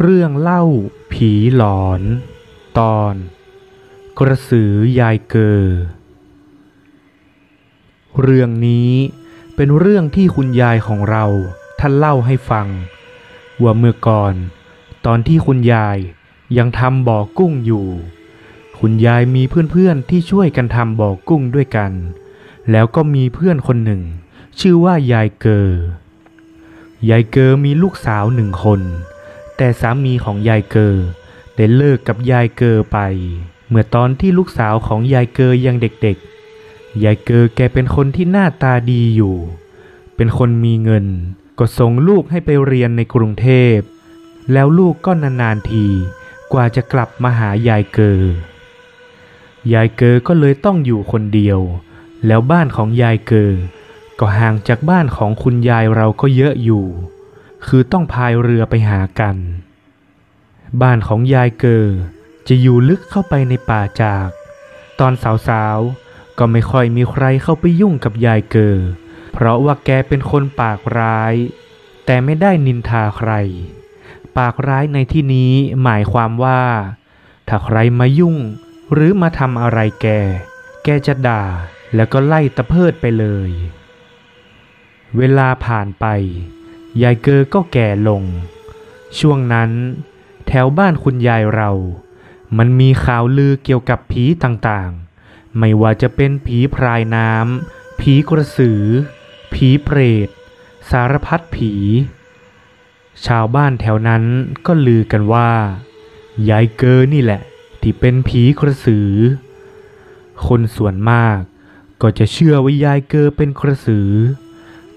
เรื่องเล่าผีหลอน ตอน กระสือยายเกอ เรื่องนี้เป็นเรื่องที่คุณยายของเราท่านเล่าให้ฟัง ว่าเมื่อก่อน ตอนที่คุณยายยังทำบ่อกุ้งอยู่ คุณยายมีเพื่อนๆที่ช่วยกันทำบ่อกุ้งด้วยกัน แล้วก็มีเพื่อนคนหนึ่ง ชื่อว่ายายเกอยายเกอมีลูกสาวหนึ่งคน แต่สามีของยายเกอได้เลิกกับยายเกอไป เมื่อตอนที่ลูกสาวของยายเกอยังเด็กๆ ยายเกอแกเป็นคนที่หน้าตาดีอยู่ เป็นคนมีเงิน ก็ส่งลูกให้ไปเรียนในกรุงเทพ แล้วลูกก็นานๆที กว่าจะกลับมาหายายเกอยายเกอก็เลยต้องอยู่คนเดียว แล้วบ้านของยายเกอก็ห่างจากบ้านของคุณยายเราก็เยอะอยู่ คือต้องพายเรือไปหากัน บ้านของยายเกอจะอยู่ลึกเข้าไปในป่าจาก ตอนสาวๆ ก็ไม่ค่อยมีใครเข้าไปยุ่งกับยายเกอ เพราะว่าแกเป็นคนปากร้าย แต่ไม่ได้นินทาใคร ปากร้ายในที่นี้หมายความว่า ถ้าใครมายุ่งหรือมาทำอะไรแก แกจะด่าแล้วก็ไล่ตะเพิดไปเลย เวลาผ่านไป ยายเกอก็แก่ลง ช่วงนั้น แถวบ้านคุณยายเรา มันมีข่าวลือเกี่ยวกับผีต่างๆ ไม่ว่าจะเป็นผีพรายน้ำ ผีกระสือ ผีเปรต สารพัดผี ชาวบ้านแถวนั้นก็ลือกันว่า ยายเกอนี่แหละ ที่เป็นผีกระสือ คนส่วนมากก็จะเชื่อว่ายายเกอเป็นกระสือ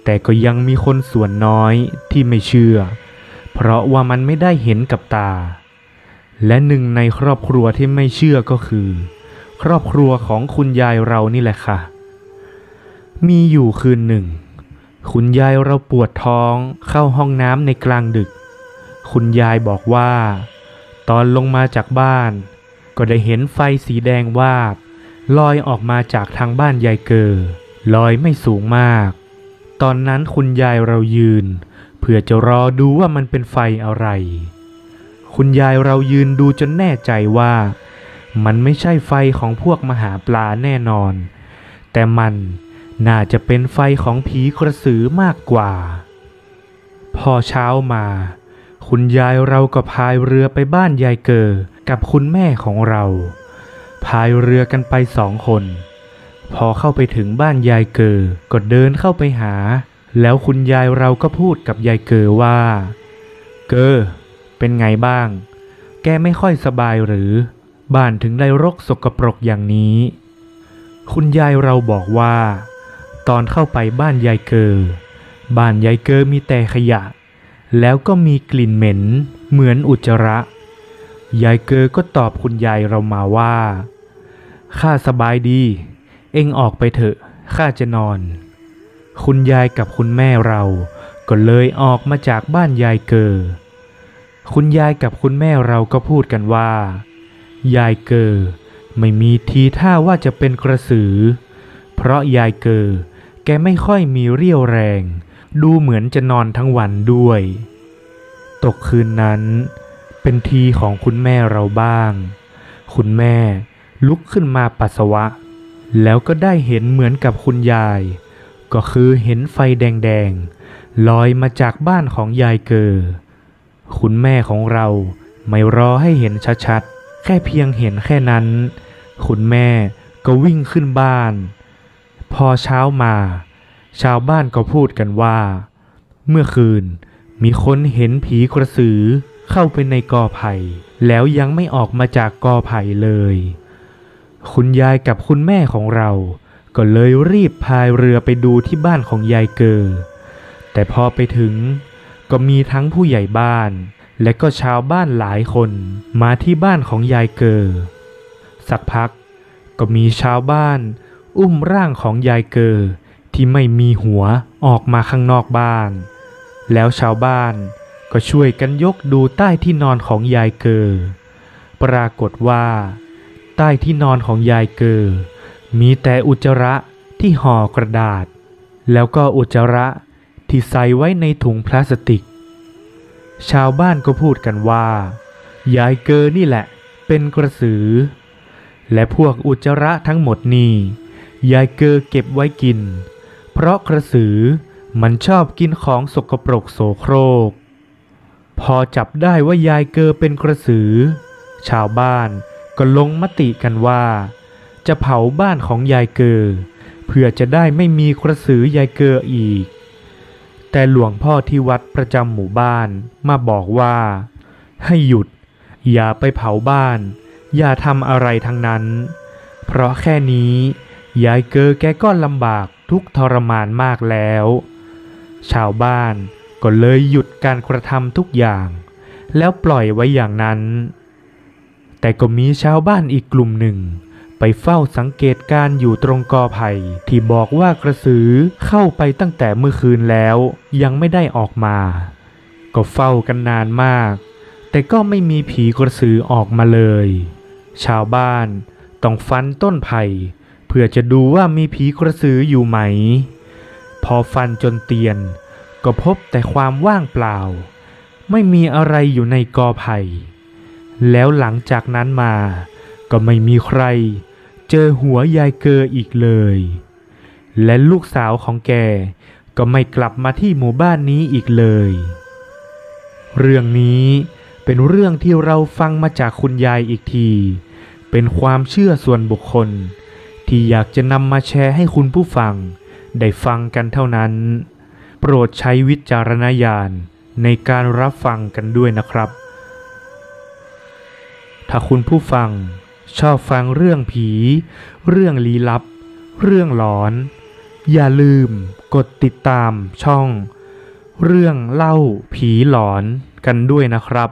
แต่ก็ยังมีคนส่วนน้อยที่ไม่เชื่อ เพราะว่ามันไม่ได้เห็นกับตา และหนึ่งในครอบครัวที่ไม่เชื่อก็คือ ครอบครัวของคุณยายเรานี่แหละค่ะ มีอยู่คืนหนึ่ง คุณยายเราปวดท้องเข้าห้องน้ำในกลางดึก คุณยายบอกว่า ตอนลงมาจากบ้าน ก็ได้เห็นไฟสีแดงวาบลอยออกมาจากทางบ้านยายเกอลอยไม่สูงมาก ตอนนั้นคุณยายเรายืน เพื่อจะรอดูว่ามันเป็นไฟอะไร คุณยายเรายืนดูจนแน่ใจว่า มันไม่ใช่ไฟของพวกมหาปลาแน่นอน แต่มันน่าจะเป็นไฟของผีกระสือมากกว่า พอเช้ามา คุณยายเราก็พายเรือไปบ้านยายเกอกับคุณแม่ของเรา พายเรือกันไปสองคน พอเข้าไปถึงบ้านยายเกอก็เดินเข้าไปหา แล้วคุณยายเราก็พูดกับยายเกอว่า เกอ เป็นไงบ้าง แกไม่ค่อยสบายหรือ บ้านถึงได้รกสกปรกอย่างนี้ คุณยายเราบอกว่า ตอนเข้าไปบ้านยายเกอ บ้านยายเกอมีแต่ขยะ แล้วก็มีกลิ่นเหม็น เหมือนอุจจาระ ยายเกอก็ตอบคุณยายเรามาว่าข้าสบายดี เองออกไปเถอะ ข้าจะนอน คุณยายกับคุณแม่เรา ก็เลยออกมาจากบ้านยายเกอ คุณยายกับคุณแม่เราก็พูดกันว่า ยายเกอไม่มีทีท่าว่าจะเป็นกระสือ เพราะยายเกอแกไม่ค่อยมีเรี่ยวแรง ดูเหมือนจะนอนทั้งวันด้วย ตกคืนนั้น เป็นทีของคุณแม่เราบ้าง คุณแม่ลุกขึ้นมาปัสสาวะ แล้วก็ได้เห็นเหมือนกับคุณยาย ก็คือเห็นไฟแดงๆลอยมาจากบ้านของยายเกอ คุณแม่ของเราไม่รอให้เห็นชัดๆ แค่เพียงเห็นแค่นั้น คุณแม่ก็วิ่งขึ้นบ้าน พอเช้ามา ชาวบ้านก็พูดกันว่า เมื่อคืนมีคนเห็นผีกระสือเข้าไปในกอไผ่แล้วยังไม่ออกมาจากกอไผ่เลย คุณยายกับคุณแม่ของเรา ก็เลยรีบพายเรือไปดูที่บ้านของยายเกอ แต่พอไปถึง ก็มีทั้งผู้ใหญ่บ้าน และก็ชาวบ้านหลายคนมาที่บ้านของยายเกอ สักพักก็มีชาวบ้าน อุ้มร่างของยายเกอ ที่ไม่มีหัวออกมาข้างนอกบ้าน แล้วชาวบ้านก็ช่วยกันยกดูใต้ที่นอนของยายเกอ ปรากฏว่า ใต้ที่นอนของยายเกอมีแต่อุจจาระที่ห่อกระดาษ แล้วก็อุจจาระที่ใส่ไว้ในถุงพลาสติก ชาวบ้านก็พูดกันว่า ยายเกอนี่แหละเป็นกระสือ และพวกอุจจาระทั้งหมดนี่ยายเกอเก็บไว้กิน เพราะกระสือมันชอบกินของสกปรกโสโครก พอจับได้ว่ายายเกอเป็นกระสือ ชาวบ้าน ก็ลงมติกันว่า จะเผาบ้านของยายเกอเพื่อจะได้ไม่มีกระสือยายเกออีก แต่หลวงพ่อที่วัดประจำหมู่บ้านมาบอกว่า ให้หยุด อย่าไปเผาบ้าน อย่าทำอะไรทั้งนั้น เพราะแค่นี้ ยายเกอแกก็ลำบากทุกทรมานมากแล้ว ชาวบ้านก็เลยหยุดการกระทำทุกอย่าง แล้วปล่อยไว้อย่างนั้น แต่ก็มีชาวบ้านอีกกลุ่มหนึ่ง ไปเฝ้าสังเกตการ์อยู่ตรงกอไผ่ที่บอกว่ากระสือเข้าไปตั้งแต่เมื่อคืนแล้ว ยังไม่ได้ออกมา ก็เฝ้ากันนานมาก แต่ก็ไม่มีผีกระสือออกมาเลย ชาวบ้านต้องฟันต้นไผ่เพื่อจะดูว่ามีผีกระสืออยู่ไหม พอฟันจนเตียน ก็พบแต่ความว่างเปล่า ไม่มีอะไรอยู่ในกอไผ่ แล้วหลังจากนั้นมา ก็ไม่มีใคร เจอหัวยายเกออีกเลย และลูกสาวของแกก็ไม่กลับมาที่หมู่บ้านนี้อีกเลย เรื่องนี้เป็นเรื่องที่เราฟังมาจากคุณยายอีกที เป็นความเชื่อส่วนบุคคล ที่อยากจะนำมาแชร์ให้คุณผู้ฟัง ได้ฟังกันเท่านั้น โปรดใช้วิจารณญาณในการรับฟังกันด้วยนะครับ ถ้าคุณผู้ฟังชอบฟังเรื่องผี เรื่องลี้ลับ เรื่องหลอน อย่าลืมกดติดตามช่อง เรื่องเล่าผีหลอนกันด้วยนะครับ